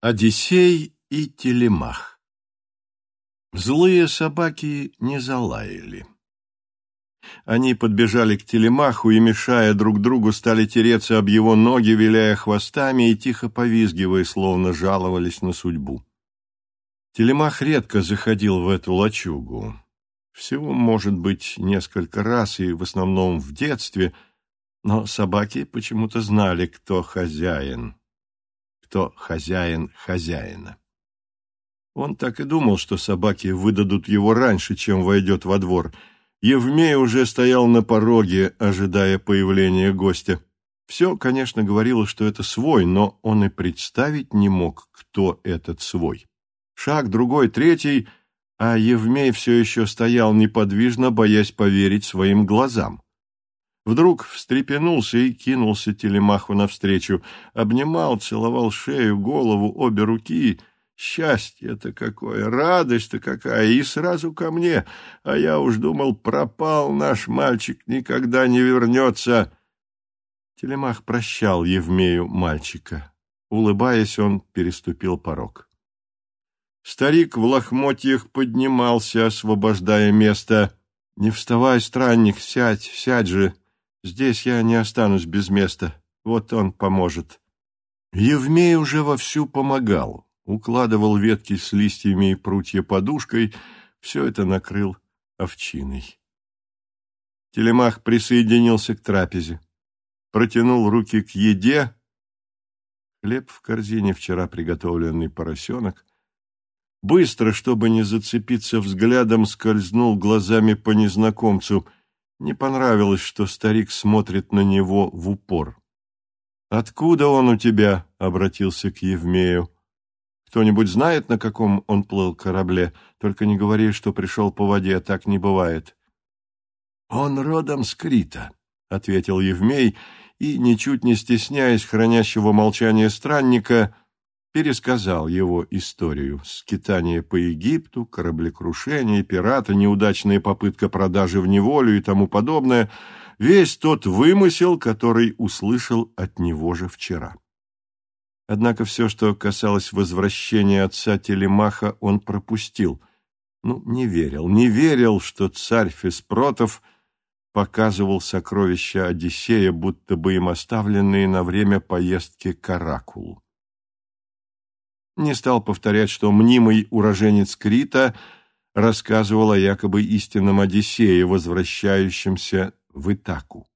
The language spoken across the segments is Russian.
Одиссей и Телемах Злые собаки не залаяли. Они подбежали к Телемаху и, мешая друг другу, стали тереться об его ноги, виляя хвостами и тихо повизгивая, словно жаловались на судьбу. Телемах редко заходил в эту лачугу. Всего, может быть, несколько раз и в основном в детстве, но собаки почему-то знали, кто хозяин кто хозяин хозяина. Он так и думал, что собаки выдадут его раньше, чем войдет во двор. Евмей уже стоял на пороге, ожидая появления гостя. Все, конечно, говорило, что это свой, но он и представить не мог, кто этот свой. Шаг, другой, третий, а Евмей все еще стоял неподвижно, боясь поверить своим глазам. Вдруг встрепенулся и кинулся телемаху навстречу. Обнимал, целовал шею, голову, обе руки. Счастье-то какое, радость-то какая, и сразу ко мне. А я уж думал, пропал наш мальчик, никогда не вернется. Телемах прощал Евмею мальчика. Улыбаясь, он переступил порог. Старик в лохмотьях поднимался, освобождая место. «Не вставай, странник, сядь, сядь же!» Здесь я не останусь без места. Вот он поможет. Евмей уже вовсю помогал. Укладывал ветки с листьями и прутья подушкой. Все это накрыл овчиной. Телемах присоединился к трапезе. Протянул руки к еде. Хлеб в корзине, вчера приготовленный поросенок. Быстро, чтобы не зацепиться взглядом, скользнул глазами по незнакомцу — не понравилось, что старик смотрит на него в упор. «Откуда он у тебя?» — обратился к Евмею. «Кто-нибудь знает, на каком он плыл корабле? Только не говори, что пришел по воде, так не бывает». «Он родом с Крита», — ответил Евмей, и, ничуть не стесняясь хранящего молчания странника, — пересказал его историю. Скитание по Египту, кораблекрушение, пираты, неудачная попытка продажи в неволю и тому подобное. Весь тот вымысел, который услышал от него же вчера. Однако все, что касалось возвращения отца Телемаха, он пропустил. Ну, не верил, не верил, что царь Феспротов показывал сокровища Одиссея, будто бы им оставленные на время поездки к Оракулу не стал повторять, что мнимый уроженец Крита рассказывал о якобы истинном Одиссее, возвращающемся в Итаку.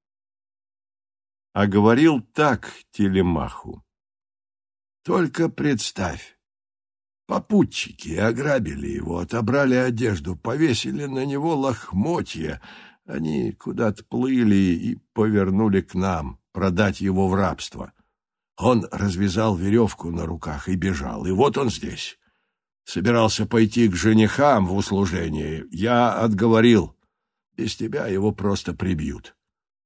А говорил так Телемаху. «Только представь, попутчики ограбили его, отобрали одежду, повесили на него лохмотья, они куда-то плыли и повернули к нам, продать его в рабство». Он развязал веревку на руках и бежал, и вот он здесь. Собирался пойти к женихам в услужение. Я отговорил. Без тебя его просто прибьют.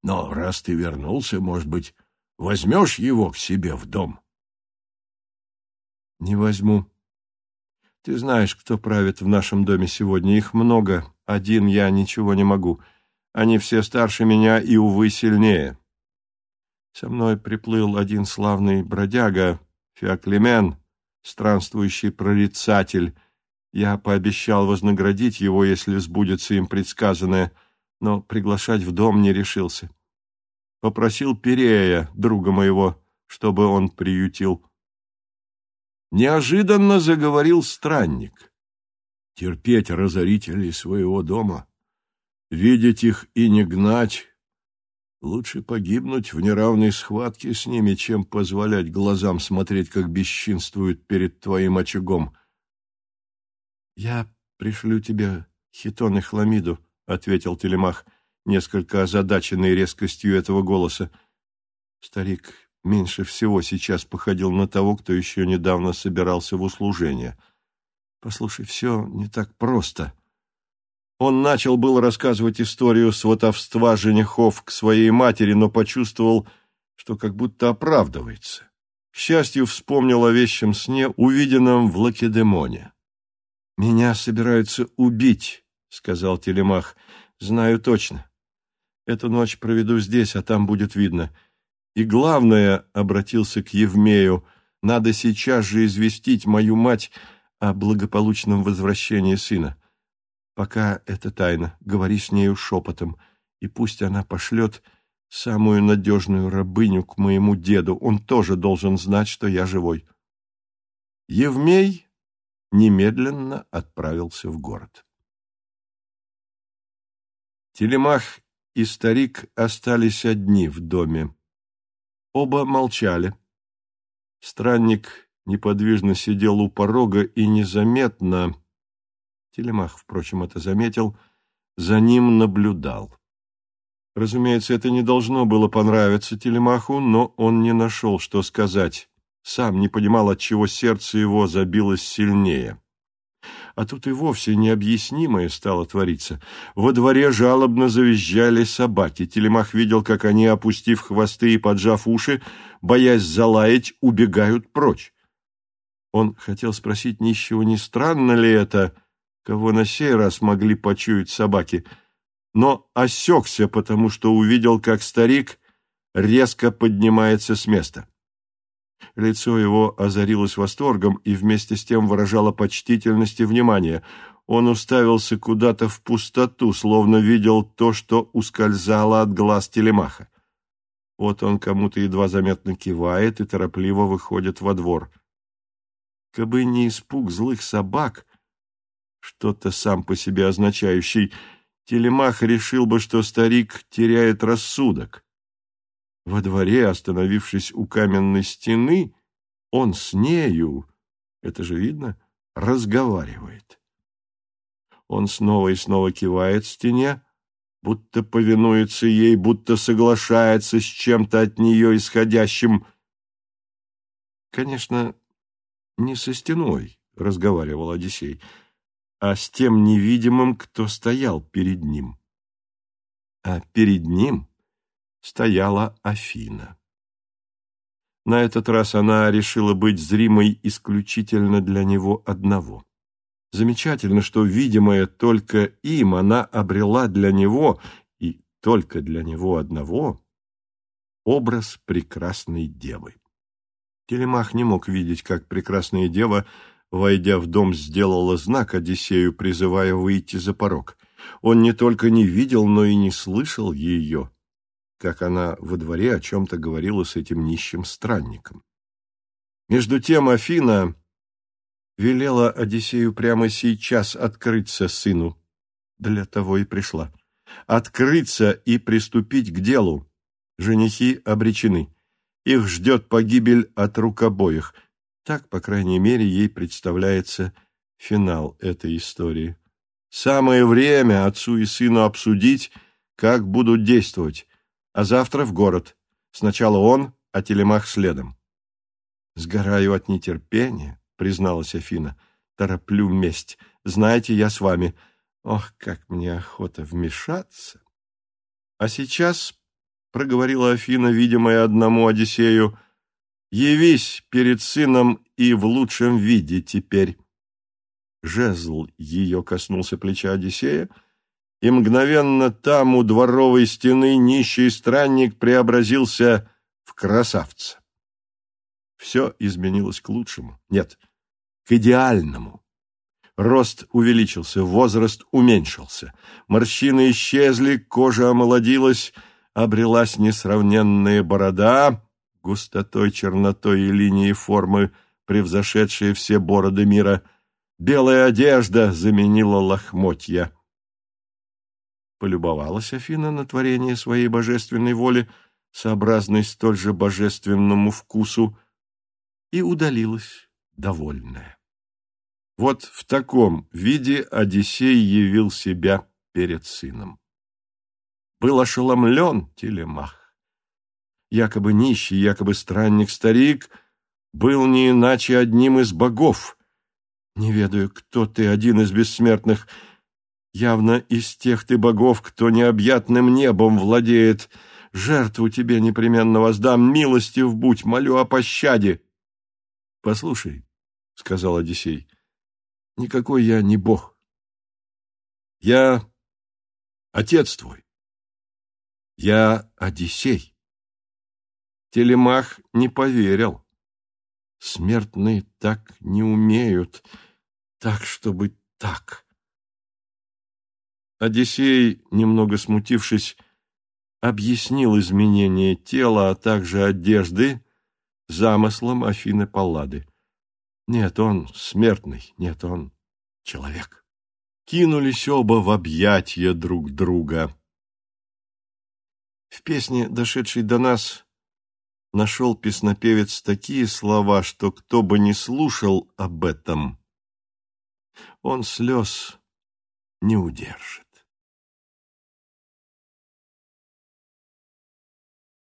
Но раз ты вернулся, может быть, возьмешь его к себе в дом? Не возьму. Ты знаешь, кто правит в нашем доме сегодня. Их много. Один я ничего не могу. Они все старше меня и, увы, сильнее. Со мной приплыл один славный бродяга, Феоклемен, странствующий прорицатель. Я пообещал вознаградить его, если сбудется им предсказанное, но приглашать в дом не решился. Попросил Перея, друга моего, чтобы он приютил. Неожиданно заговорил странник. Терпеть разорителей своего дома, видеть их и не гнать, Лучше погибнуть в неравной схватке с ними, чем позволять глазам смотреть, как бесчинствуют перед твоим очагом. — Я пришлю тебе хитон и хламиду, — ответил Телемах, несколько озадаченный резкостью этого голоса. Старик меньше всего сейчас походил на того, кто еще недавно собирался в услужение. — Послушай, все не так просто. — он начал был рассказывать историю сватовства женихов к своей матери, но почувствовал, что как будто оправдывается. К счастью, вспомнил о вещем сне, увиденном в Лакедемоне. «Меня собираются убить», — сказал Телемах. «Знаю точно. Эту ночь проведу здесь, а там будет видно. И главное, — обратился к Евмею, — Надо сейчас же известить мою мать о благополучном возвращении сына. Пока это тайна, говори с нею шепотом, и пусть она пошлет самую надежную рабыню к моему деду. Он тоже должен знать, что я живой. Евмей немедленно отправился в город. Телемах и старик остались одни в доме. Оба молчали. Странник неподвижно сидел у порога и незаметно, Телемах, впрочем, это заметил, за ним наблюдал. Разумеется, это не должно было понравиться Телемаху, но он не нашел, что сказать. Сам не понимал, от чего сердце его забилось сильнее. А тут и вовсе необъяснимое стало твориться. Во дворе жалобно завизжали собаки. Телемах видел, как они, опустив хвосты и поджав уши, боясь залаять, убегают прочь. Он хотел спросить нищего, не странно ли это, кого на сей раз могли почуять собаки, но осекся, потому что увидел, как старик резко поднимается с места. Лицо его озарилось восторгом и вместе с тем выражало почтительность и внимание. Он уставился куда-то в пустоту, словно видел то, что ускользало от глаз телемаха. Вот он кому-то едва заметно кивает и торопливо выходит во двор. Кабы не испуг злых собак, что-то сам по себе означающий, телемах решил бы, что старик теряет рассудок. Во дворе, остановившись у каменной стены, он с нею, это же видно, разговаривает. Он снова и снова кивает стене, будто повинуется ей, будто соглашается с чем-то от нее исходящим. Конечно, не со стеной разговаривал Одиссей, а с тем невидимым, кто стоял перед ним. А перед ним стояла Афина. На этот раз она решила быть зримой исключительно для него одного. Замечательно, что, видимое только им, она обрела для него, и только для него одного, образ прекрасной девы. Телемах не мог видеть, как прекрасная дева, войдя в дом, сделала знак Одиссею, призывая выйти за порог. Он не только не видел, но и не слышал ее как она во дворе о чем-то говорила с этим нищим странником. Между тем Афина велела Одиссею прямо сейчас открыться сыну. Для того и пришла. Открыться и приступить к делу. Женихи обречены. Их ждет погибель от рук обоих. Так, по крайней мере, ей представляется финал этой истории. Самое время отцу и сыну обсудить, как будут действовать а завтра в город. Сначала он, а Телемах следом. «Сгораю от нетерпения», — призналась Афина. «Тороплю месть. Знаете, я с вами. Ох, как мне охота вмешаться!» «А сейчас», — проговорила Афина, видимая одному Одиссею, «явись перед сыном и в лучшем виде теперь». Жезл ее коснулся плеча Одиссея, — и мгновенно там у дворовой стены нищий странник преобразился в красавца. Все изменилось к лучшему. Нет, к идеальному. Рост увеличился, возраст уменьшился. Морщины исчезли, кожа омолодилась, обрелась несравненная борода, густотой, чернотой и линией формы, превзошедшие все бороды мира. Белая одежда заменила лохмотья. Полюбовалась Афина на творение своей божественной воли, сообразной столь же божественному вкусу, и удалилась довольная. Вот в таком виде Одиссей явил себя перед сыном. Был ошеломлен Телемах. Якобы нищий, якобы странник-старик был не иначе одним из богов. Не ведаю, кто ты, один из бессмертных, — Явно из тех ты богов, кто необъятным небом владеет. Жертву тебе непременно воздам, милостив будь, молю о пощаде. — Послушай, — сказал Одиссей, — никакой я не бог. Я отец твой. Я Одиссей. Телемах не поверил. смертные так не умеют, так, чтобы так. Одиссей, немного смутившись, объяснил изменение тела, а также одежды замыслом Афины Паллады. Нет, он смертный, нет, он человек. Кинулись оба в объятия друг друга. В песне, дошедшей до нас, нашел песнопевец такие слова, что кто бы ни слушал об этом, он слез не удержит.